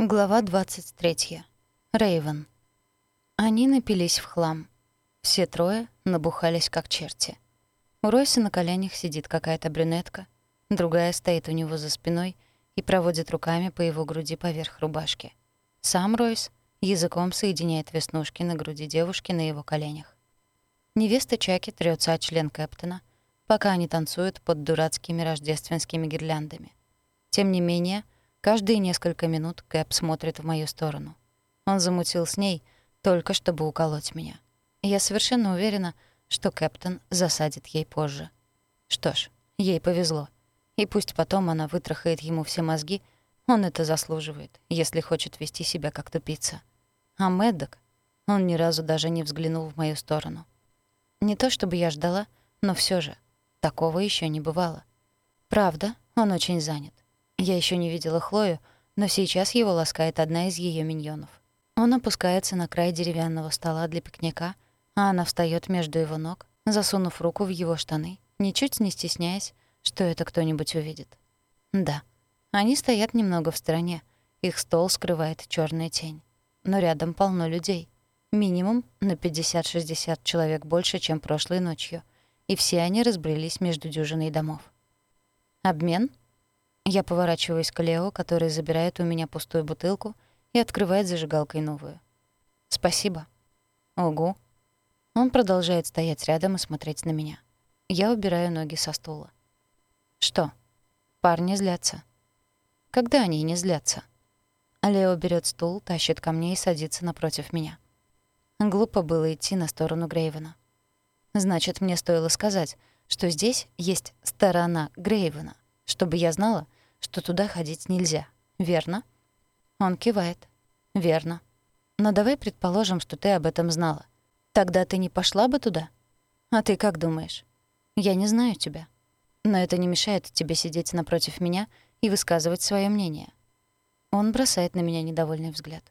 Глава 23. Рейвен. Они напились в хлам. Все трое набухались как черти. У Ройса на коленях сидит какая-то брюнетка, другая стоит у него за спиной и проводит руками по его груди поверх рубашки. Сам Ройс языком соединяет веснушки на груди девушки на его коленях. Невеста Чаки трется от член Кэптона, пока они танцуют под дурацкими рождественскими гирляндами. Тем не менее, Каждые несколько минут Кэп смотрит в мою сторону. Он замутил с ней только чтобы уколоть меня. Я совершенно уверена, что Кэптон засадит ей позже. Что ж, ей повезло. И пусть потом она вытрахает ему все мозги, он это заслуживает, если хочет вести себя как тупица. А Мэддок, он ни разу даже не взглянул в мою сторону. Не то чтобы я ждала, но все же, такого еще не бывало. Правда, он очень занят. Я еще не видела Хлою, но сейчас его ласкает одна из ее миньонов. Он опускается на край деревянного стола для пикника, а она встает между его ног, засунув руку в его штаны, ничуть не стесняясь, что это кто-нибудь увидит. Да, они стоят немного в стороне, их стол скрывает черная тень. Но рядом полно людей. Минимум на 50-60 человек больше, чем прошлой ночью. И все они разбрелись между дюжиной домов. Обмен — я поворачиваюсь к Лео, который забирает у меня пустую бутылку и открывает зажигалкой новую. «Спасибо». «Ого». Он продолжает стоять рядом и смотреть на меня. Я убираю ноги со стула. «Что?» «Парни злятся». «Когда они не злятся?» Лео берет стул, тащит ко мне и садится напротив меня. Глупо было идти на сторону Грейвена. Значит, мне стоило сказать, что здесь есть сторона Грейвена, чтобы я знала, что туда ходить нельзя. Верно? Он кивает. Верно. Но давай предположим, что ты об этом знала. Тогда ты не пошла бы туда? А ты как думаешь? Я не знаю тебя. Но это не мешает тебе сидеть напротив меня и высказывать свое мнение. Он бросает на меня недовольный взгляд.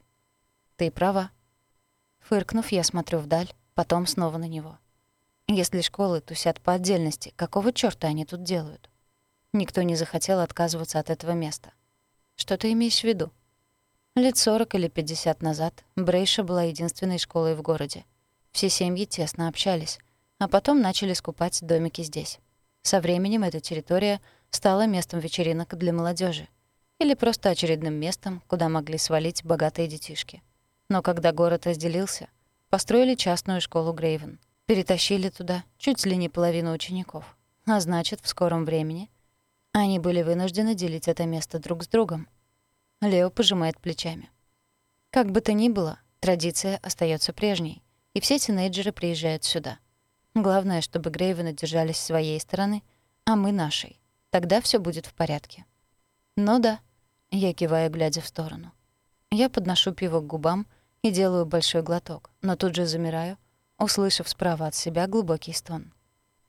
Ты права. Фыркнув, я смотрю вдаль, потом снова на него. Если школы тусят по отдельности, какого чёрта они тут делают? Никто не захотел отказываться от этого места. Что ты имеешь в виду? Лет 40 или 50 назад Брейша была единственной школой в городе. Все семьи тесно общались, а потом начали скупать домики здесь. Со временем эта территория стала местом вечеринок для молодежи или просто очередным местом, куда могли свалить богатые детишки. Но когда город разделился, построили частную школу Грейвен, перетащили туда чуть ли не половину учеников. А значит, в скором времени они были вынуждены делить это место друг с другом. Лео пожимает плечами. Как бы то ни было, традиция остается прежней, и все тинейджеры приезжают сюда. Главное, чтобы Грейвены держались своей стороны, а мы — нашей. Тогда все будет в порядке. Ну да, я киваю, глядя в сторону. Я подношу пиво к губам и делаю большой глоток, но тут же замираю, услышав справа от себя глубокий стон.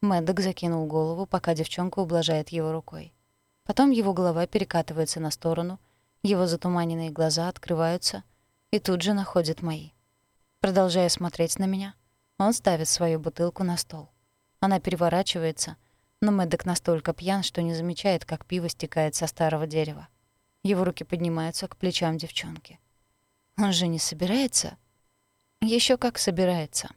Мэддок закинул голову, пока девчонка ублажает его рукой. Потом его голова перекатывается на сторону, его затуманенные глаза открываются и тут же находят мои. Продолжая смотреть на меня, он ставит свою бутылку на стол. Она переворачивается, но Мэддок настолько пьян, что не замечает, как пиво стекает со старого дерева. Его руки поднимаются к плечам девчонки. Он же не собирается? Еще как собирается.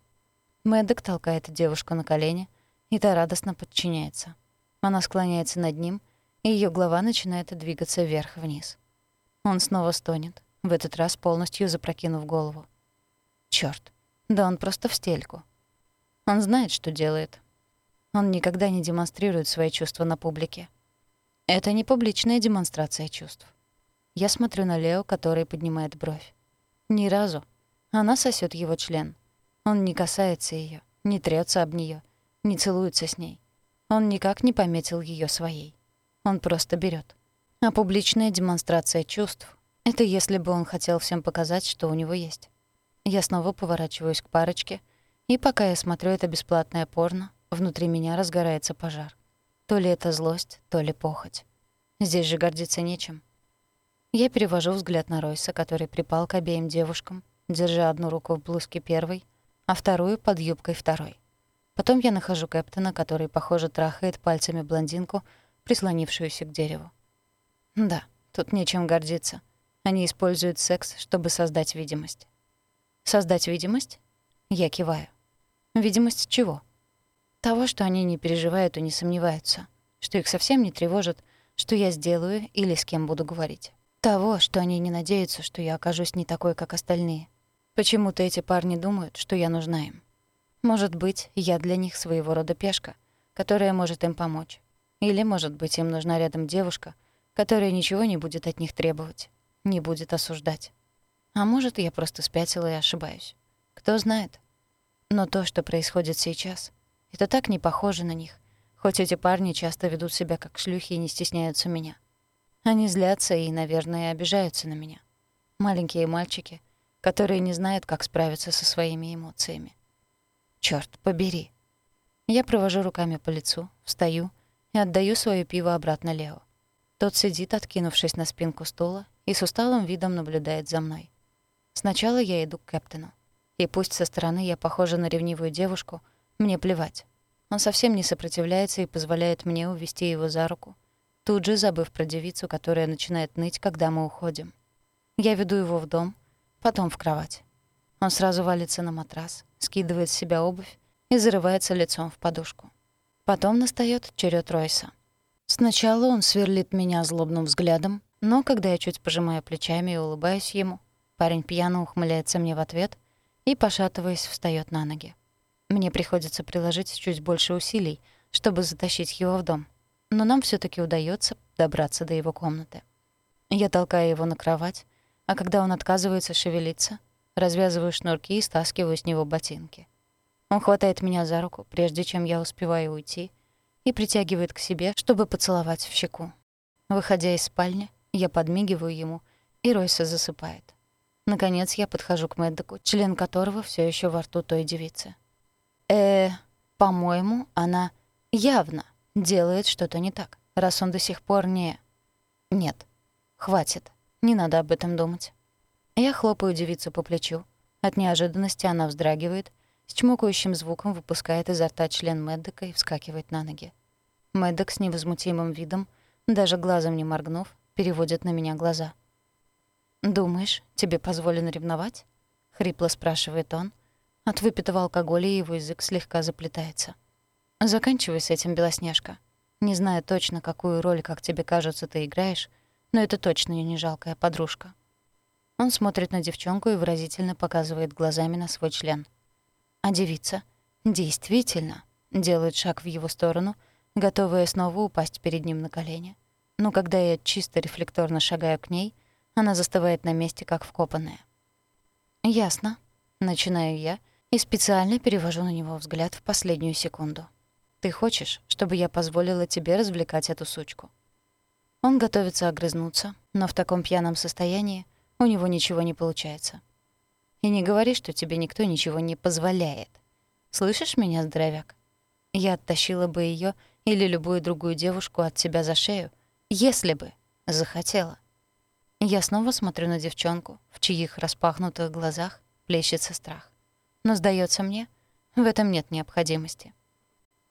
Мэддок толкает девушку на колени, и та радостно подчиняется. Она склоняется над ним и её голова начинает двигаться вверх-вниз. Он снова стонет, в этот раз полностью запрокинув голову. Чёрт, да он просто в стельку. Он знает, что делает. Он никогда не демонстрирует свои чувства на публике. Это не публичная демонстрация чувств. Я смотрю на Лео, который поднимает бровь. Ни разу. Она сосёт его член. Он не касается её, не трётся об неё, не целуется с ней. Он никак не пометил её своей. Он просто берет. А публичная демонстрация чувств — это если бы он хотел всем показать, что у него есть. Я снова поворачиваюсь к парочке, и пока я смотрю это бесплатное порно, внутри меня разгорается пожар. То ли это злость, то ли похоть. Здесь же гордиться нечем. Я перевожу взгляд на Ройса, который припал к обеим девушкам, держа одну руку в блузке первой, а вторую под юбкой второй. Потом я нахожу Кэптона, который, похоже, трахает пальцами блондинку, прислонившуюся к дереву. Да, тут нечем гордиться. Они используют секс, чтобы создать видимость. Создать видимость? Я киваю. Видимость чего? Того, что они не переживают и не сомневаются, что их совсем не тревожит, что я сделаю или с кем буду говорить. Того, что они не надеются, что я окажусь не такой, как остальные. Почему-то эти парни думают, что я нужна им. Может быть, я для них своего рода пешка, которая может им помочь. Или, может быть, им нужна рядом девушка, которая ничего не будет от них требовать, не будет осуждать. А может, я просто спятила и ошибаюсь. Кто знает. Но то, что происходит сейчас, это так не похоже на них, хоть эти парни часто ведут себя как шлюхи и не стесняются меня. Они злятся и, наверное, обижаются на меня. Маленькие мальчики, которые не знают, как справиться со своими эмоциями. Чёрт побери. Я провожу руками по лицу, встаю и отдаю своё пиво обратно Лео. Тот сидит, откинувшись на спинку стула, и с усталым видом наблюдает за мной. Сначала я иду к Кэптену. И пусть со стороны я похожа на ревнивую девушку, мне плевать. Он совсем не сопротивляется и позволяет мне увести его за руку, тут же забыв про девицу, которая начинает ныть, когда мы уходим. Я веду его в дом, потом в кровать. Он сразу валится на матрас, скидывает с себя обувь и зарывается лицом в подушку. Потом настаёт черед Ройса. Сначала он сверлит меня злобным взглядом, но когда я чуть пожимаю плечами и улыбаюсь ему, парень пьяно ухмыляется мне в ответ и, пошатываясь, встаёт на ноги. Мне приходится приложить чуть больше усилий, чтобы затащить его в дом, но нам всё таки удаётся добраться до его комнаты. Я толкаю его на кровать, а когда он отказывается шевелиться — развязываю шнурки и стаскиваю с него ботинки. Он хватает меня за руку, прежде чем я успеваю уйти, и притягивает к себе, чтобы поцеловать в щеку. Выходя из спальни, я подмигиваю ему, и Ройса засыпает. Наконец я подхожу к Мэддоку, член которого все еще во рту той девицы. э по-моему, она явно делает что-то не так, раз он до сих пор не... Нет, хватит, не надо об этом думать. Я хлопаю девицу по плечу. От неожиданности она вздрагивает, с чмокающим звуком выпускает изо рта член Мэддека и вскакивает на ноги. Мэддек с невозмутимым видом, даже глазом не моргнув, переводит на меня глаза. «Думаешь, тебе позволено ревновать?» — хрипло спрашивает он. От выпитого алкоголя его язык слегка заплетается. «Заканчивай с этим, Белоснежка. Не знаю точно, какую роль, как тебе кажется, ты играешь, но это точно не жалкая подружка». Он смотрит на девчонку и выразительно показывает глазами на свой член. А девица действительно делает шаг в его сторону, готовая снова упасть перед ним на колени. Но когда я чисто рефлекторно шагаю к ней, она застывает на месте, как вкопанная. «Ясно», — начинаю я и специально перевожу на него взгляд в последнюю секунду. «Ты хочешь, чтобы я позволила тебе развлекать эту сучку?» Он готовится огрызнуться, но в таком пьяном состоянии, у него ничего не получается. И не говори, что тебе никто ничего не позволяет. Слышишь меня, здоровяк? Я оттащила бы ее или любую другую девушку от тебя за шею, если бы захотела. Я снова смотрю на девчонку, в чьих распахнутых глазах плещется страх. Но, сдается мне, в этом нет необходимости.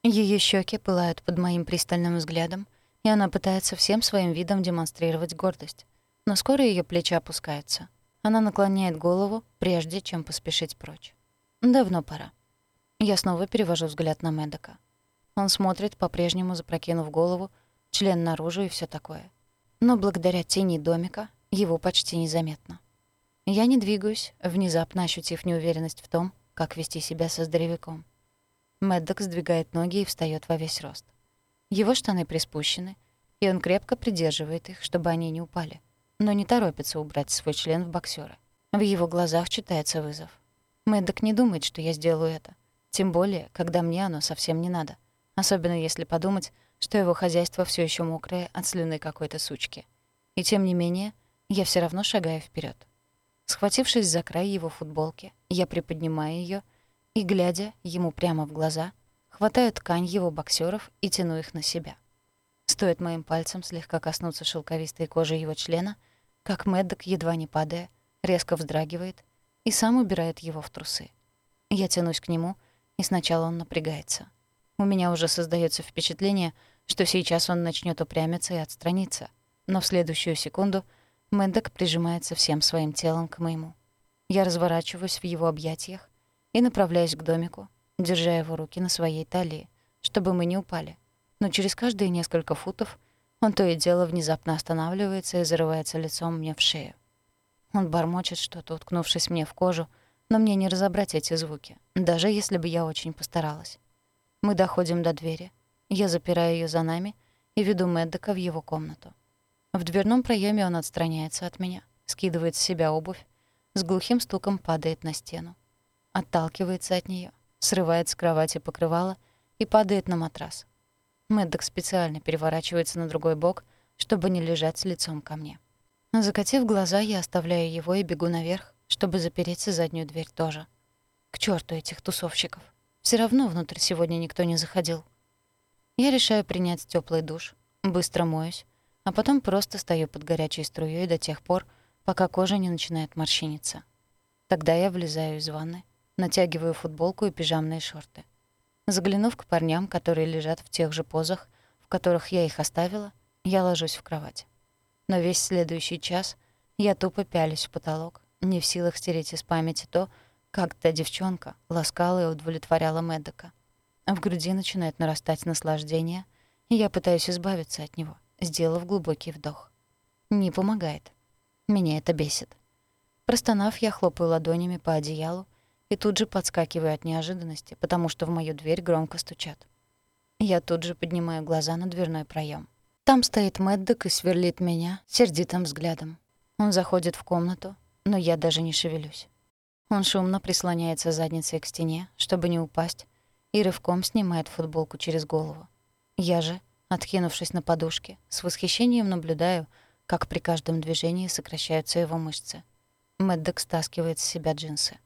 Ее щеки пылают под моим пристальным взглядом, и она пытается всем своим видом демонстрировать гордость но скоро ее плечи опускаются. Она наклоняет голову, прежде чем поспешить прочь. Давно пора. Я снова перевожу взгляд на Мэддока. Он смотрит, по-прежнему запрокинув голову, член наружу и все такое. Но благодаря тени домика его почти незаметно. Я не двигаюсь, внезапно ощутив неуверенность в том, как вести себя со здоровяком. Мэддок сдвигает ноги и встает во весь рост. Его штаны приспущены, и он крепко придерживает их, чтобы они не упали но не торопится убрать свой член в боксера. В его глазах читается вызов. Мэддок не думает, что я сделаю это. Тем более, когда мне оно совсем не надо. Особенно если подумать, что его хозяйство все еще мокрое от слюны какой-то сучки. И тем не менее, я все равно шагаю вперед. Схватившись за край его футболки, я приподнимаю ее и, глядя ему прямо в глаза, хватаю ткань его боксеров и тяну их на себя. Стоит моим пальцем слегка коснуться шелковистой кожи его члена — как Мэддок, едва не падая, резко вздрагивает и сам убирает его в трусы. Я тянусь к нему, и сначала он напрягается. У меня уже создается впечатление, что сейчас он начнет упрямиться и отстраниться, но в следующую секунду Мэддок прижимается всем своим телом к моему. Я разворачиваюсь в его объятиях и направляюсь к домику, держа его руки на своей талии, чтобы мы не упали. Но через каждые несколько футов он то и дело внезапно останавливается и зарывается лицом мне в шею. Он бормочет что-то, уткнувшись мне в кожу, но мне не разобрать эти звуки, даже если бы я очень постаралась. Мы доходим до двери. Я запираю ее за нами и веду Мэддека в его комнату. В дверном проеме он отстраняется от меня, скидывает с себя обувь, с глухим стуком падает на стену. Отталкивается от нее, срывает с кровати покрывало и падает на матрас. Мэддок специально переворачивается на другой бок, чтобы не лежать лицом ко мне. Закатив глаза, я оставляю его и бегу наверх, чтобы запереть заднюю дверь тоже. К черту этих тусовщиков. Все равно внутрь сегодня никто не заходил. Я решаю принять теплый душ, быстро моюсь, а потом просто стою под горячей струей до тех пор, пока кожа не начинает морщиниться. Тогда я влезаю из ванны, натягиваю футболку и пижамные шорты. Заглянув к парням, которые лежат в тех же позах, в которых я их оставила, я ложусь в кровать. Но весь следующий час я тупо пялюсь в потолок, не в силах стереть из памяти то, как та девчонка ласкала и удовлетворяла Мэддока. В груди начинает нарастать наслаждение, и я пытаюсь избавиться от него, сделав глубокий вдох. Не помогает. Меня это бесит. Простонав, я хлопаю ладонями по одеялу и тут же подскакиваю от неожиданности, потому что в мою дверь громко стучат. Я тут же поднимаю глаза на дверной проем. Там стоит Мэддок и сверлит меня сердитым взглядом. Он заходит в комнату, но я даже не шевелюсь. Он шумно прислоняется задницей к стене, чтобы не упасть, и рывком снимает футболку через голову. Я же, откинувшись на подушке, с восхищением наблюдаю, как при каждом движении сокращаются его мышцы. Мэддок стаскивает с себя джинсы.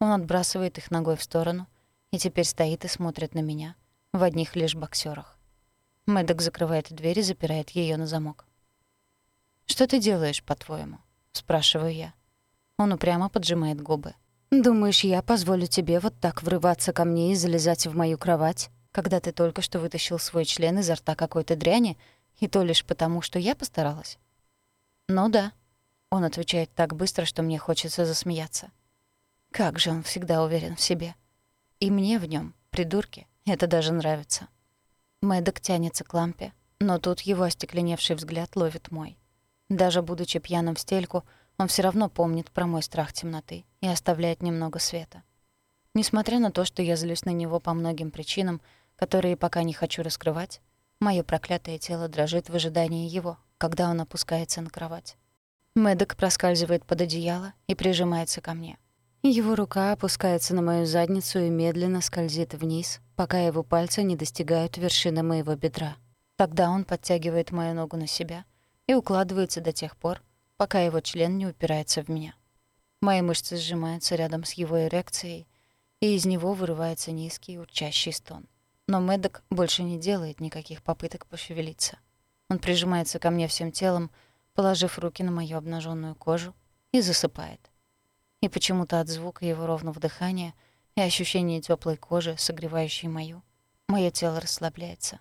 Он отбрасывает их ногой в сторону и теперь стоит и смотрит на меня в одних лишь боксерах. Мэддок закрывает дверь и запирает ее на замок. «Что ты делаешь, по-твоему?» — спрашиваю я. Он упрямо поджимает губы. «Думаешь, я позволю тебе вот так врываться ко мне и залезать в мою кровать, когда ты только что вытащил свой член изо рта какой-то дряни, и то лишь потому, что я постаралась?» «Ну да», — он отвечает так быстро, что мне хочется засмеяться. Как же он всегда уверен в себе. И мне в нем, придурке, это даже нравится. Мэддок тянется к лампе, но тут его остекленевший взгляд ловит мой. Даже будучи пьяным в стельку, он все равно помнит про мой страх темноты и оставляет немного света. Несмотря на то, что я злюсь на него по многим причинам, которые пока не хочу раскрывать, Моё проклятое тело дрожит в ожидании его, когда он опускается на кровать. Мэддок проскальзывает под одеяло и прижимается ко мне. Его рука опускается на мою задницу и медленно скользит вниз, пока его пальцы не достигают вершины моего бедра. Тогда он подтягивает мою ногу на себя и укладывается до тех пор, пока его член не упирается в меня. Мои мышцы сжимаются рядом с его эрекцией, и из него вырывается низкий урчащий стон. Но Мэддок больше не делает никаких попыток пошевелиться. Он прижимается ко мне всем телом, положив руки на мою обнаженную кожу, и засыпает. И почему-то от звука его ровного дыхания и ощущения теплой кожи, согревающей мою, мое тело расслабляется.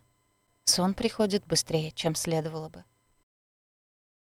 Сон приходит быстрее, чем следовало бы.